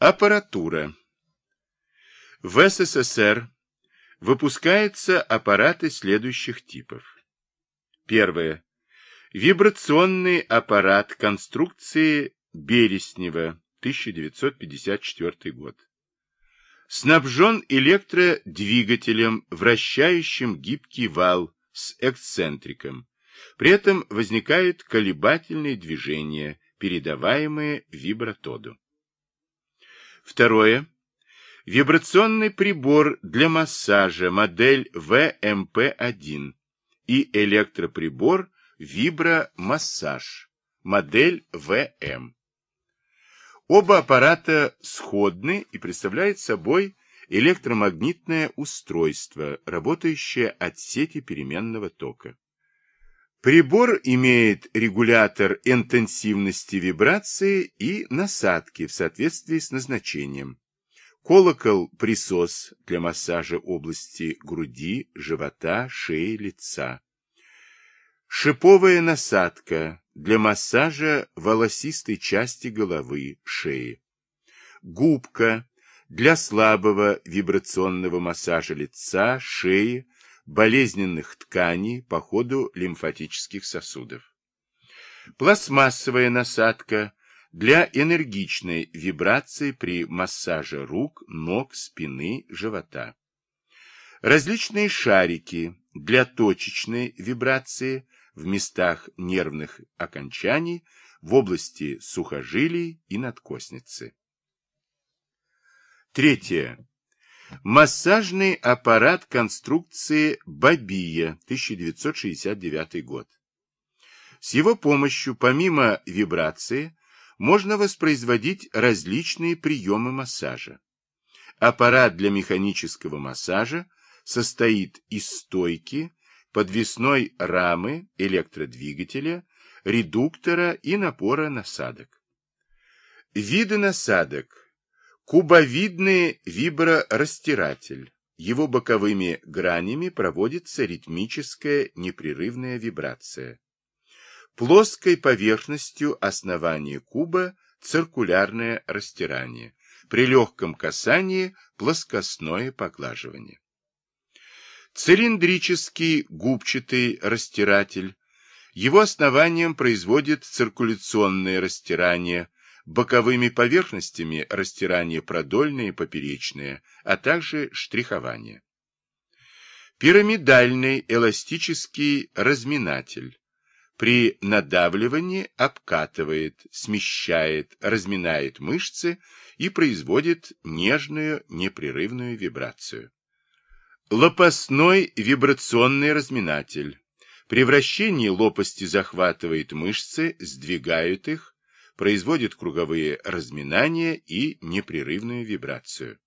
Аппаратура. В СССР выпускаются аппараты следующих типов. Первое. Вибрационный аппарат конструкции Береснева, 1954 год. Снабжен электродвигателем, вращающим гибкий вал с эксцентриком. При этом возникают колебательные движения, передаваемые вибратоду. Второе. Вибрационный прибор для массажа модель ВМП-1 и электроприбор Вибромассаж модель ВМ. Оба аппарата сходны и представляют собой электромагнитное устройство, работающее от сети переменного тока. Прибор имеет регулятор интенсивности вибрации и насадки в соответствии с назначением. Колокол-присос для массажа области груди, живота, шеи, лица. Шиповая насадка для массажа волосистой части головы, шеи. Губка для слабого вибрационного массажа лица, шеи, болезненных тканей по ходу лимфатических сосудов. Пластмассовая насадка для энергичной вибрации при массаже рук, ног, спины, живота. Различные шарики для точечной вибрации в местах нервных окончаний, в области сухожилий и надкосницы. Третье. Массажный аппарат конструкции Бабия, 1969 год. С его помощью, помимо вибрации, можно воспроизводить различные приемы массажа. Аппарат для механического массажа состоит из стойки, подвесной рамы, электродвигателя, редуктора и напора насадок. Виды насадок Кубовидный виброрастиратель. Его боковыми гранями проводится ритмическая непрерывная вибрация. Плоской поверхностью основания куба циркулярное растирание. При легком касании плоскостное поглаживание. Цилиндрический губчатый растиратель. Его основанием производит циркуляционное растирание боковыми поверхностями растирание продольное и поперечное, а также штрихование. Пирамидальный эластический разминатель. При надавливании обкатывает, смещает, разминает мышцы и производит нежную непрерывную вибрацию. Лопастной вибрационный разминатель. При вращении лопасти захватывает мышцы, сдвигают их, производит круговые разминания и непрерывную вибрацию.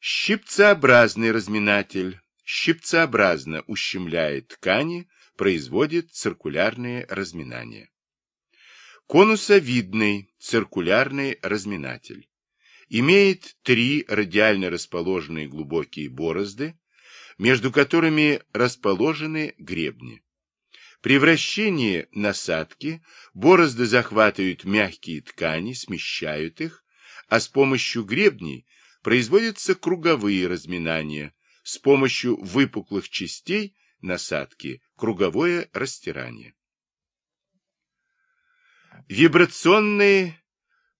Щипцеобразный разминатель щипцеобразно ущемляет ткани, производит циркулярные разминания. Конусовидный циркулярный разминатель имеет три радиально расположенные глубокие борозды, между которыми расположены гребни. При вращении насадки борозды захватывают мягкие ткани, смещают их, а с помощью гребней производятся круговые разминания, с помощью выпуклых частей насадки круговое растирание. Вибрационный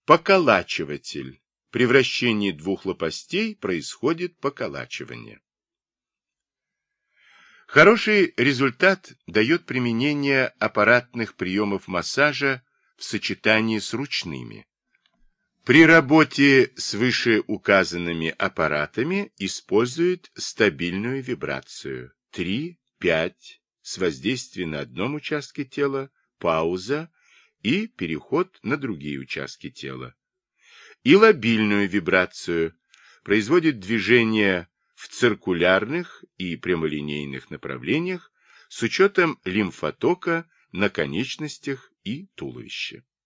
поколачиватель. При вращении двух лопастей происходит поколачивание. Хороший результат дает применение аппаратных приемов массажа в сочетании с ручными. При работе с вышеуказанными аппаратами используют стабильную вибрацию 3-5 с воздействием на одном участке тела, пауза и переход на другие участки тела. И лобильную вибрацию производит движение в циркулярных и прямолинейных направлениях с учетом лимфотока на конечностях и туловище.